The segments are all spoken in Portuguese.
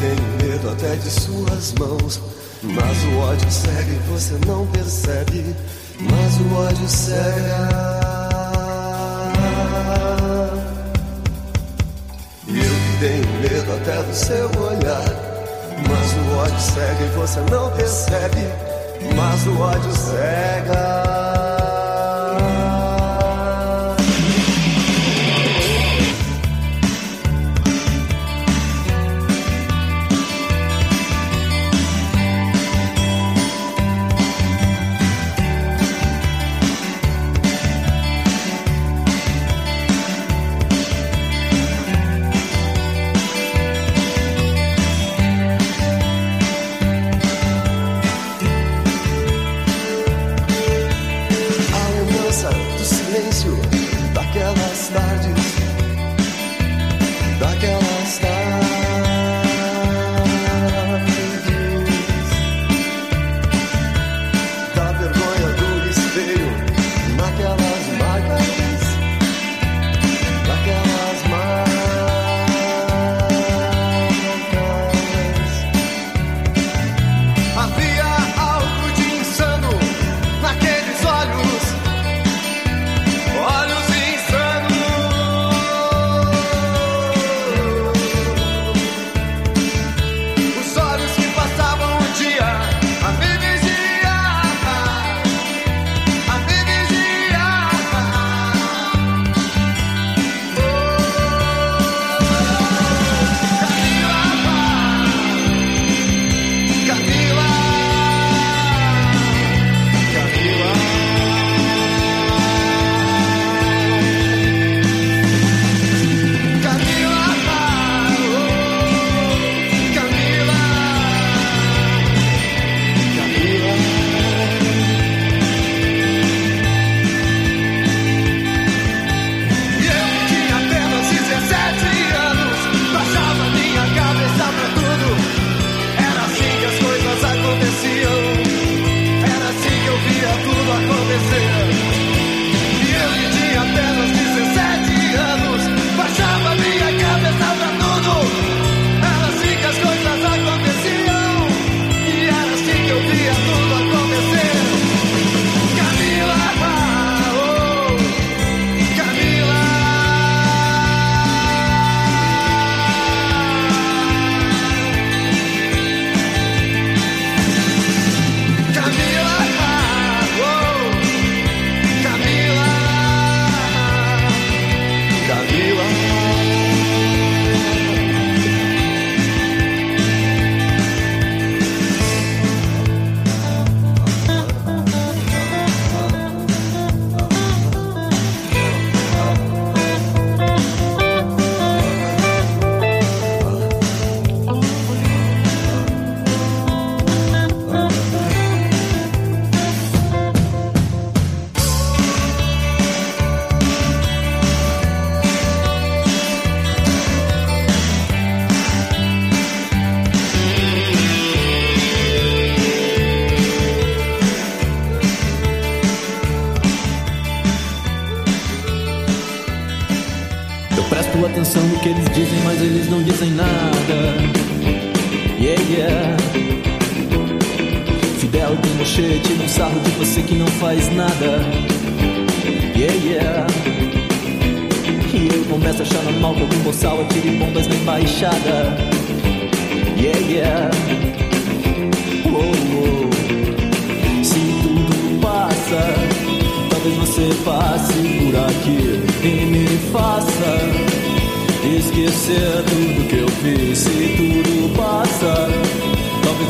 Tenho medo até de suas mãos. Mas o ódio cega e você não percebe. Mas o ódio cega. E eu que tenho medo até do seu olhar. Mas o ódio cega e você não percebe. Mas o ódio cega.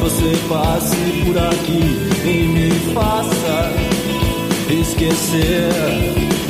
Você passe por aqui e me faça esquecer.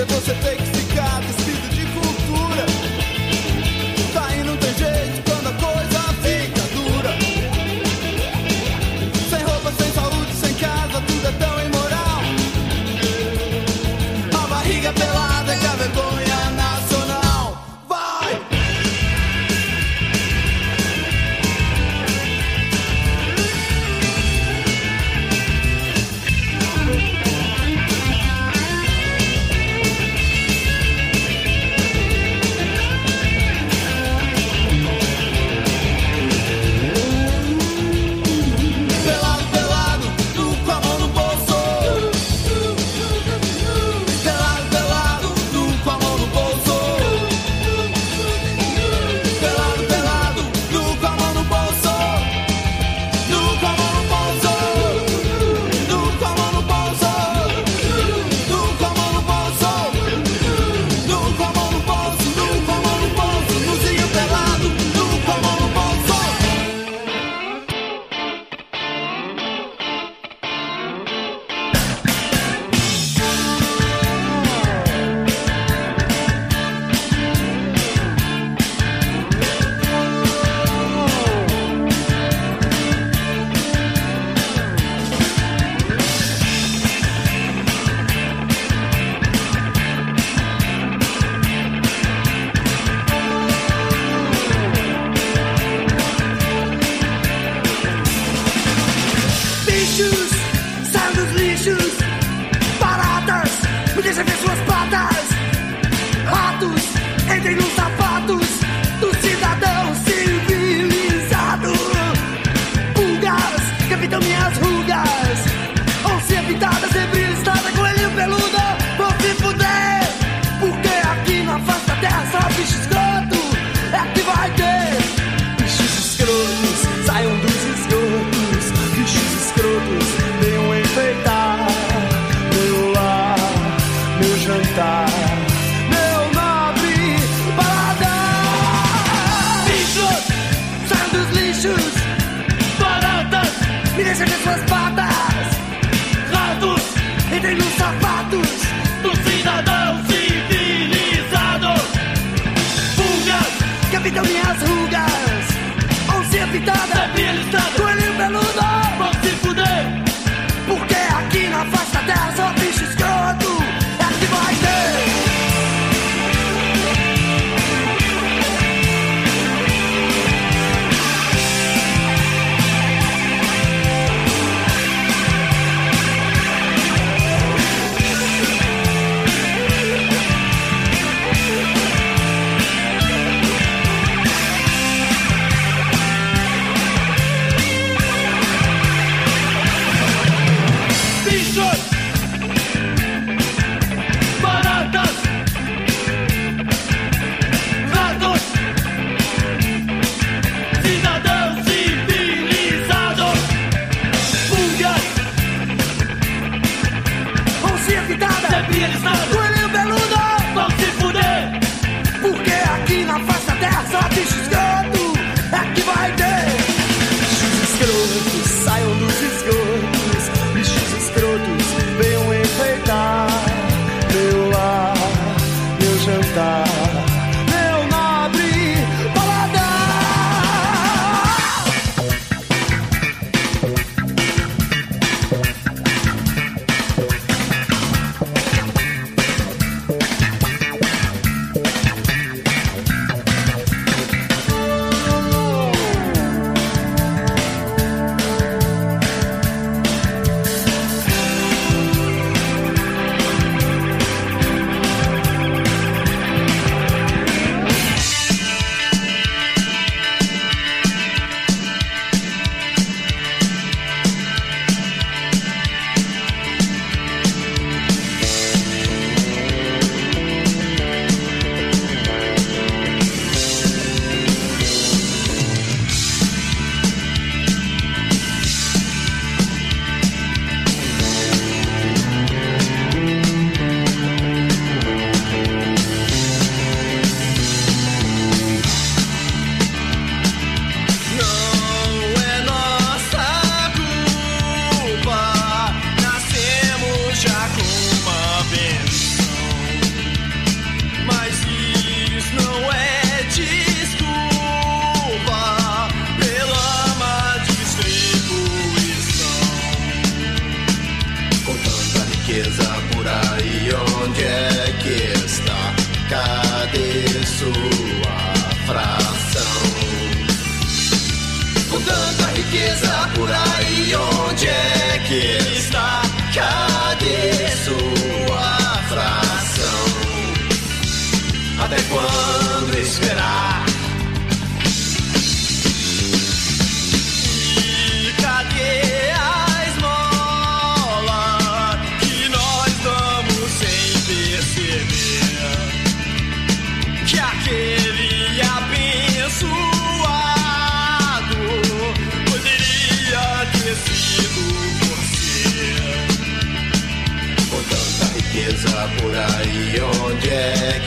você tem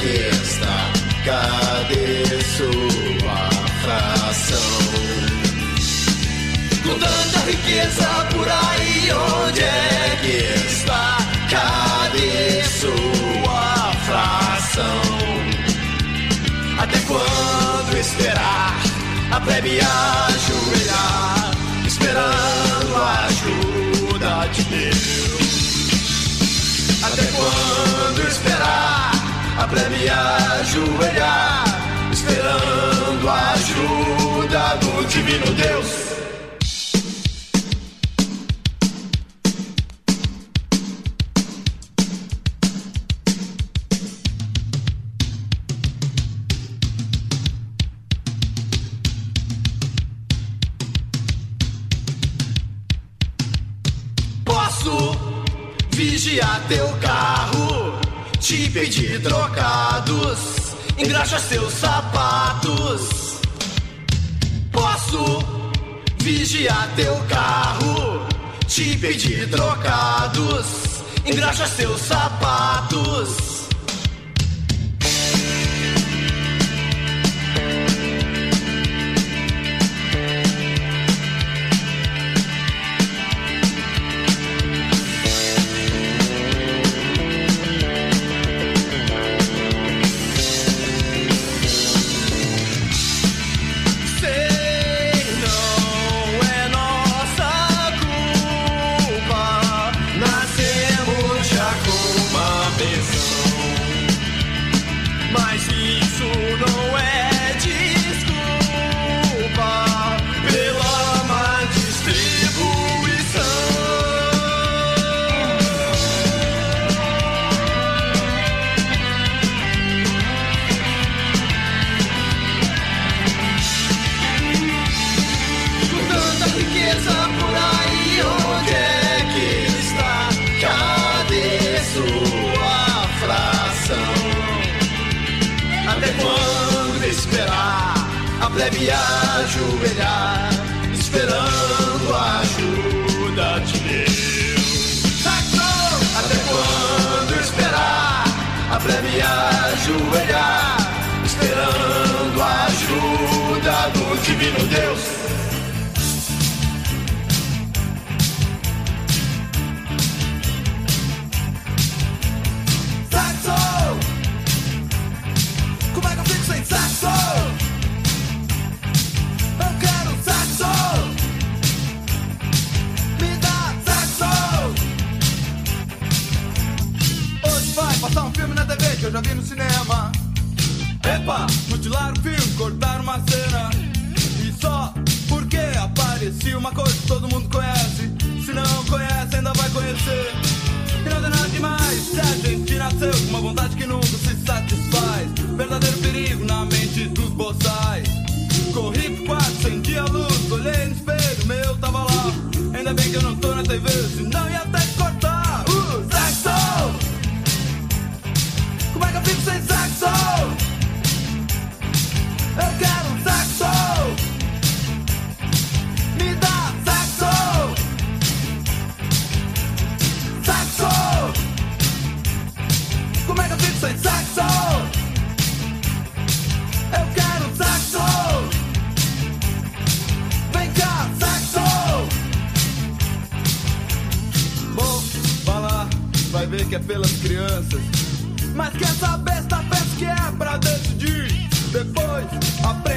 Está cadê sua fração? Com tanta riqueza por aí, onde é que está? Cadê sua fração? Até quando esperar a plebe ajoelhar, esperando a ajuda de Deus? Até quando esperar? a plebe ajoelhar, esperando a ajuda do divino Deus. pedir trocados, engraxa seus sapatos. Posso vigiar teu carro, te pedir trocados, engraxa seus sapatos. Plebe ajoelhar, esperando a ajuda de Deus. Até quando esperar a plebe ajoelhar, esperando a ajuda do divino Deus? TV que eu já vi no cinema. Epa, mutilar o filme, cortar uma cena. E só porque aparecia uma coisa que todo mundo conhece. Se não conhece, ainda vai conhecer. E não tem nada demais se a gente nasceu com uma vontade que nunca se satisfaz. Verdadeiro perigo na mente dos boçais. Corri pro quarto, acendi a luz, olhei no espelho, meu tava lá. Ainda bem que eu não tô na TV, senão ia até cortar. Fico sem saxo? Eu quero um saxo! Me dá saxo! Saxo! Como é que eu fico sem saxo? Eu quero um saxo! Vem cá, saxo! Bom, vai lá, vai ver que é pelas crianças. Mas quer saber esta peça que é pra decidir? Depois aprende